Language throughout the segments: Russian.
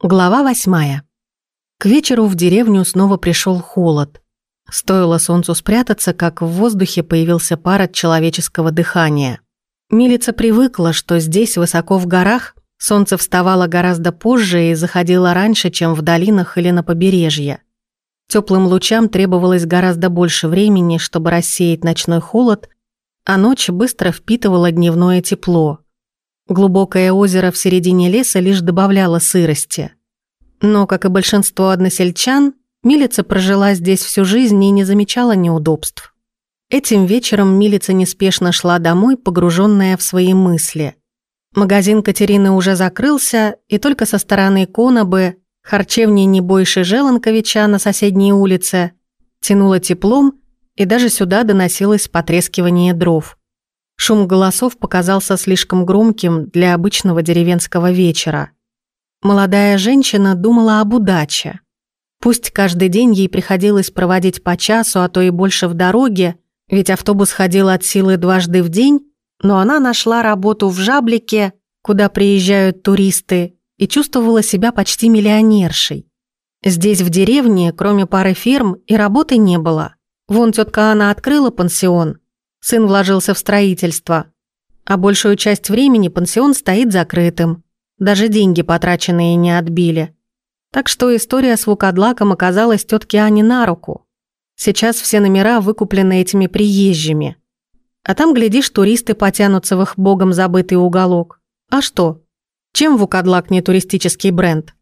Глава восьмая. К вечеру в деревню снова пришел холод. Стоило солнцу спрятаться, как в воздухе появился пар от человеческого дыхания. Милица привыкла, что здесь, высоко в горах, солнце вставало гораздо позже и заходило раньше, чем в долинах или на побережье. Теплым лучам требовалось гораздо больше времени, чтобы рассеять ночной холод, а ночь быстро впитывала дневное тепло – Глубокое озеро в середине леса лишь добавляло сырости. Но, как и большинство односельчан, Милица прожила здесь всю жизнь и не замечала неудобств. Этим вечером Милица неспешно шла домой, погруженная в свои мысли. Магазин Катерины уже закрылся, и только со стороны Конобы, харчевни не больше Желанковича на соседней улице, тянуло теплом, и даже сюда доносилось потрескивание дров. Шум голосов показался слишком громким для обычного деревенского вечера. Молодая женщина думала об удаче. Пусть каждый день ей приходилось проводить по часу, а то и больше в дороге, ведь автобус ходил от силы дважды в день, но она нашла работу в Жаблике, куда приезжают туристы, и чувствовала себя почти миллионершей. Здесь, в деревне, кроме пары ферм, и работы не было. Вон тетка Анна открыла пансион, Сын вложился в строительство. А большую часть времени пансион стоит закрытым. Даже деньги потраченные не отбили. Так что история с Вукадлаком оказалась тетке Ане на руку. Сейчас все номера выкуплены этими приезжими. А там, глядишь, туристы потянутся в их богом забытый уголок. А что? Чем Вукадлак не туристический бренд?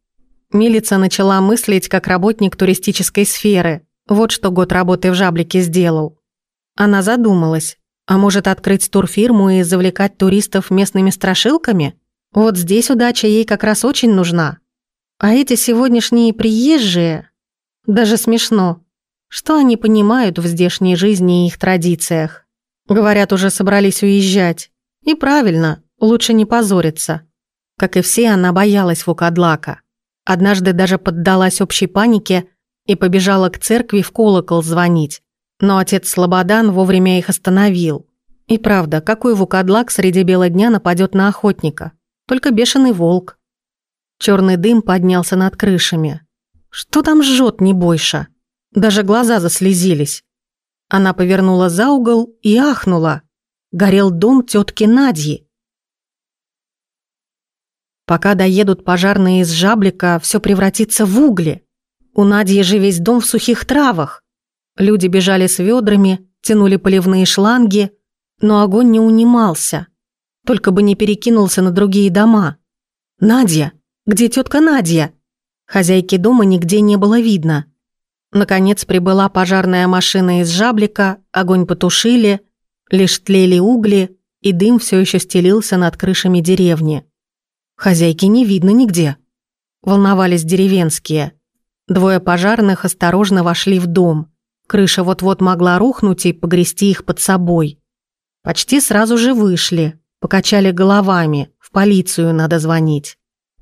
Милица начала мыслить как работник туристической сферы. Вот что год работы в Жаблике сделал. Она задумалась. А может, открыть турфирму и завлекать туристов местными страшилками? Вот здесь удача ей как раз очень нужна. А эти сегодняшние приезжие... Даже смешно. Что они понимают в здешней жизни и их традициях? Говорят, уже собрались уезжать. И правильно, лучше не позориться. Как и все, она боялась Вукадлака. Однажды даже поддалась общей панике и побежала к церкви в колокол звонить. Но отец Слободан вовремя их остановил. И правда, какой вукадлак среди бела дня нападет на охотника? Только бешеный волк. Черный дым поднялся над крышами. Что там жжет, не бойся? Даже глаза заслезились. Она повернула за угол и ахнула. Горел дом тетки Надьи. Пока доедут пожарные из Жаблика, все превратится в угли. У Надьи же весь дом в сухих травах. Люди бежали с ведрами, тянули поливные шланги, но огонь не унимался. Только бы не перекинулся на другие дома. «Надя! Где тетка Надя?» Хозяйки дома нигде не было видно. Наконец прибыла пожарная машина из жаблика, огонь потушили, лишь тлели угли, и дым все еще стелился над крышами деревни. Хозяйки не видно нигде. Волновались деревенские. Двое пожарных осторожно вошли в дом. Крыша вот-вот могла рухнуть и погрести их под собой. Почти сразу же вышли, покачали головами, в полицию надо звонить.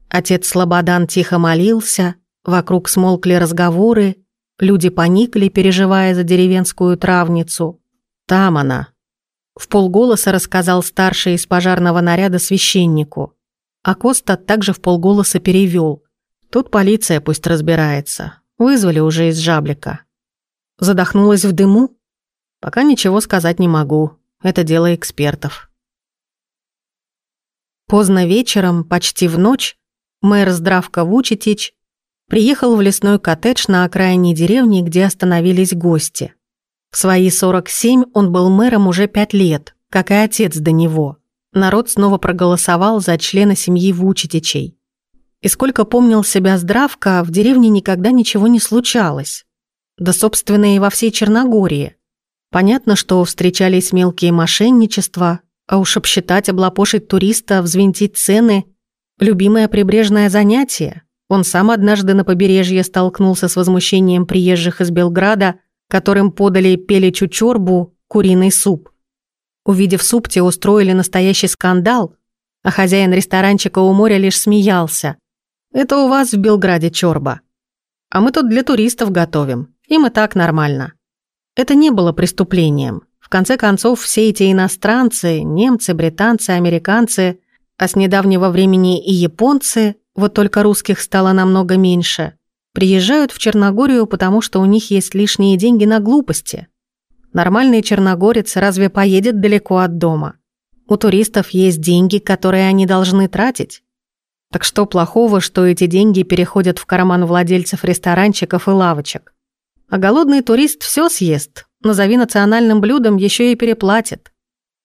Отец Слободан тихо молился, вокруг смолкли разговоры, люди поникли, переживая за деревенскую травницу. Там она. В полголоса рассказал старший из пожарного наряда священнику. А Коста также в полголоса перевел. Тут полиция пусть разбирается. Вызвали уже из Жаблика. Задохнулась в дыму? Пока ничего сказать не могу. Это дело экспертов. Поздно вечером, почти в ночь, мэр Здравка Вучетич приехал в лесной коттедж на окраине деревни, где остановились гости. В свои 47 он был мэром уже пять лет, как и отец до него. Народ снова проголосовал за члена семьи Вучетичей. И сколько помнил себя Здравка, в деревне никогда ничего не случалось. Да, собственно, и во всей Черногории. Понятно, что встречались мелкие мошенничества, а уж обсчитать, облапошить туриста, взвинтить цены – любимое прибрежное занятие. Он сам однажды на побережье столкнулся с возмущением приезжих из Белграда, которым подали пеличу чорбу, куриный суп. Увидев суп, те устроили настоящий скандал, а хозяин ресторанчика у моря лишь смеялся. «Это у вас в Белграде чорба. А мы тут для туристов готовим. Им и так нормально. Это не было преступлением. В конце концов, все эти иностранцы, немцы, британцы, американцы, а с недавнего времени и японцы, вот только русских стало намного меньше. Приезжают в Черногорию, потому что у них есть лишние деньги на глупости. Нормальный черногорец разве поедет далеко от дома? У туристов есть деньги, которые они должны тратить. Так что плохого, что эти деньги переходят в карман владельцев ресторанчиков и лавочек? А голодный турист все съест, назови национальным блюдом, еще и переплатит.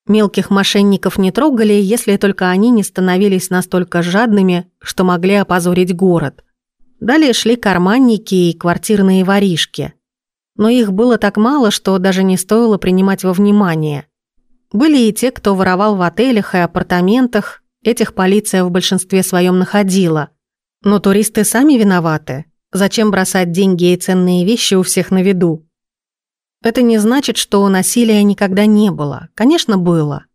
Мелких мошенников не трогали, если только они не становились настолько жадными, что могли опозорить город. Далее шли карманники и квартирные воришки. Но их было так мало, что даже не стоило принимать во внимание. Были и те, кто воровал в отелях и апартаментах, этих полиция в большинстве своем находила. Но туристы сами виноваты. Зачем бросать деньги и ценные вещи у всех на виду? Это не значит, что насилия никогда не было. Конечно, было.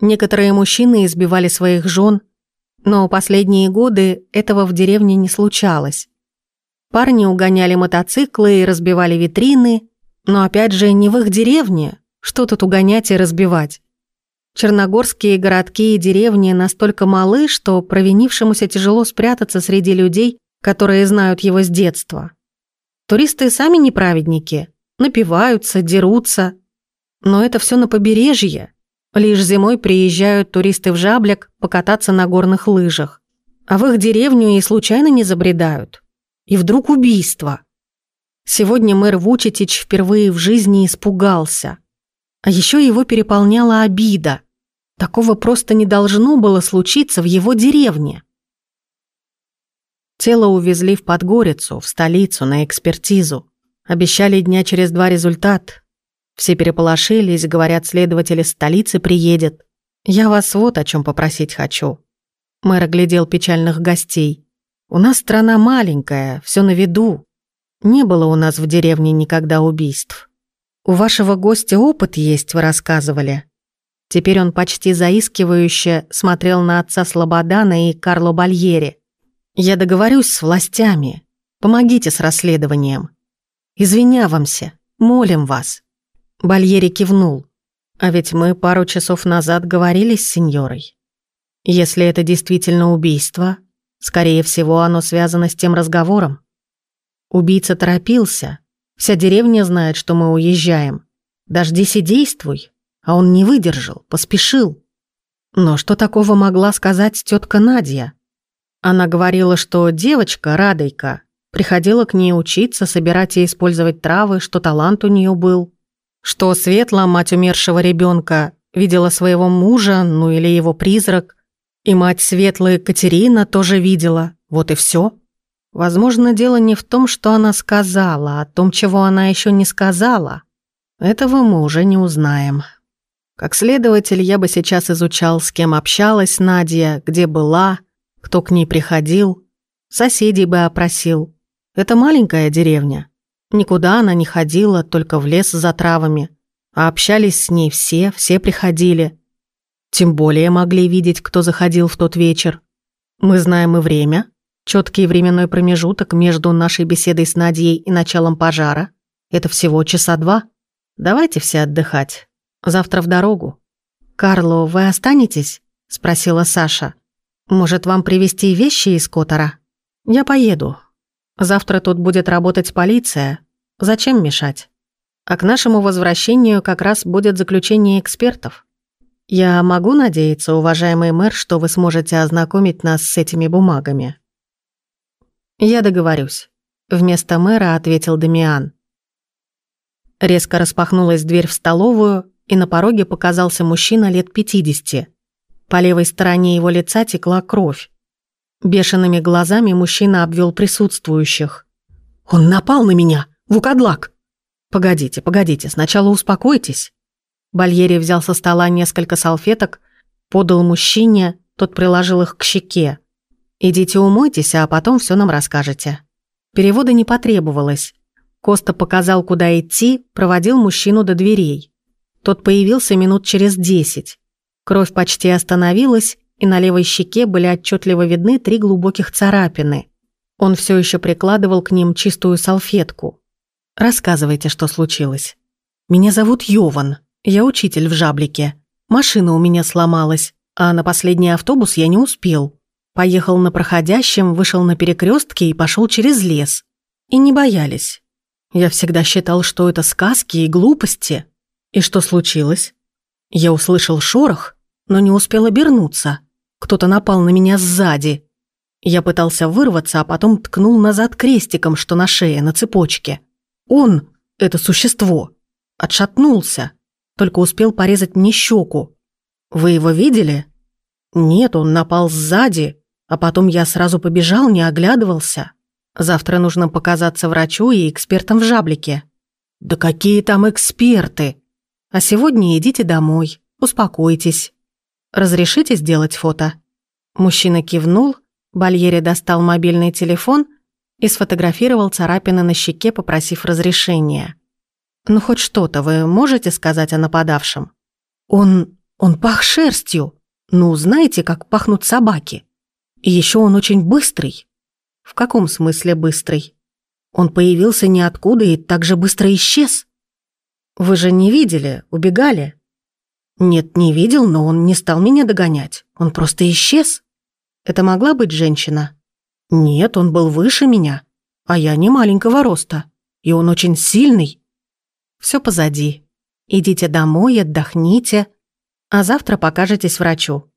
Некоторые мужчины избивали своих жен, но последние годы этого в деревне не случалось. Парни угоняли мотоциклы и разбивали витрины, но опять же не в их деревне. Что тут угонять и разбивать? Черногорские городки и деревни настолько малы, что провинившемуся тяжело спрятаться среди людей, которые знают его с детства. Туристы сами не праведники, напиваются, дерутся. Но это все на побережье. Лишь зимой приезжают туристы в Жабляк покататься на горных лыжах. А в их деревню и случайно не забредают. И вдруг убийство. Сегодня мэр Вучетич впервые в жизни испугался. А еще его переполняла обида. Такого просто не должно было случиться в его деревне. Тело увезли в Подгорицу, в столицу, на экспертизу. Обещали дня через два результат. Все переполошились, говорят, следователь из столицы приедет. Я вас вот о чем попросить хочу. Мэр оглядел печальных гостей. У нас страна маленькая, все на виду. Не было у нас в деревне никогда убийств. У вашего гостя опыт есть, вы рассказывали. Теперь он почти заискивающе смотрел на отца Слободана и Карло Бальери. Я договорюсь с властями. Помогите с расследованием. Извинявамся, молим вас». Бальери кивнул. «А ведь мы пару часов назад говорили с сеньорой. Если это действительно убийство, скорее всего, оно связано с тем разговором. Убийца торопился. Вся деревня знает, что мы уезжаем. Дождись и действуй. А он не выдержал, поспешил. Но что такого могла сказать тетка Надя? Она говорила, что девочка, Радойка, Приходила к ней учиться, собирать и использовать травы, что талант у нее был. Что Светла, мать умершего ребенка, видела своего мужа, ну или его призрак. И мать Светлы Катерина тоже видела. Вот и все. Возможно, дело не в том, что она сказала, а о том, чего она еще не сказала. Этого мы уже не узнаем. Как следователь, я бы сейчас изучал, с кем общалась Надя, где была, кто к ней приходил, соседей бы опросил. Это маленькая деревня. Никуда она не ходила, только в лес за травами. А общались с ней все, все приходили. Тем более могли видеть, кто заходил в тот вечер. Мы знаем и время, четкий временной промежуток между нашей беседой с Надей и началом пожара. Это всего часа два. Давайте все отдыхать. Завтра в дорогу. «Карло, вы останетесь?» – спросила Саша. «Может, вам привезти вещи из Котора?» «Я поеду. Завтра тут будет работать полиция. Зачем мешать? А к нашему возвращению как раз будет заключение экспертов. Я могу надеяться, уважаемый мэр, что вы сможете ознакомить нас с этими бумагами? Я договорюсь. Вместо мэра ответил Дамиан. Резко распахнулась дверь в столовую, и на пороге показался мужчина лет 50. По левой стороне его лица текла кровь. Бешеными глазами мужчина обвел присутствующих. «Он напал на меня! Вукадлак!» «Погодите, погодите, сначала успокойтесь». Бальери взял со стола несколько салфеток, подал мужчине, тот приложил их к щеке. «Идите умойтесь, а потом все нам расскажете». Перевода не потребовалось. Коста показал, куда идти, проводил мужчину до дверей. Тот появился минут через десять. Кровь почти остановилась, и на левой щеке были отчетливо видны три глубоких царапины. Он все еще прикладывал к ним чистую салфетку. «Рассказывайте, что случилось. Меня зовут Йован. Я учитель в Жаблике. Машина у меня сломалась, а на последний автобус я не успел. Поехал на проходящем, вышел на перекрестке и пошел через лес. И не боялись. Я всегда считал, что это сказки и глупости. И что случилось? Я услышал шорох, но не успел обернуться. Кто-то напал на меня сзади. Я пытался вырваться, а потом ткнул назад крестиком, что на шее, на цепочке. Он, это существо, отшатнулся, только успел порезать мне щеку. Вы его видели? Нет, он напал сзади, а потом я сразу побежал, не оглядывался. Завтра нужно показаться врачу и экспертам в жаблике. Да какие там эксперты? А сегодня идите домой, успокойтесь. Разрешите сделать фото? Мужчина кивнул, Бальери достал мобильный телефон и сфотографировал царапины на щеке, попросив разрешения. «Ну хоть что-то вы можете сказать о нападавшем?» «Он... он пах шерстью. Ну, знаете, как пахнут собаки?» И еще он очень быстрый. В каком смысле быстрый? Он появился ниоткуда и так же быстро исчез. Вы же не видели, убегали? Нет, не видел, но он не стал меня догонять. Он просто исчез. Это могла быть женщина? Нет, он был выше меня, а я не маленького роста. И он очень сильный. Все позади. Идите домой, отдохните, а завтра покажетесь врачу.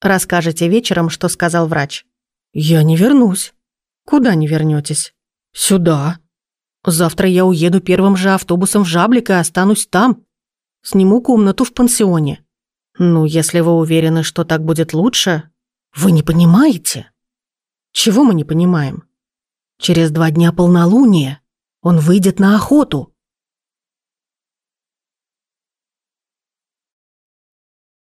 Расскажете вечером, что сказал врач. Я не вернусь. Куда не вернетесь? Сюда. Завтра я уеду первым же автобусом в Жаблик и останусь там. Сниму комнату в пансионе. Ну, если вы уверены, что так будет лучше. Вы не понимаете? Чего мы не понимаем? Через два дня полнолуния он выйдет на охоту.